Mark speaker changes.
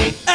Speaker 1: Hey.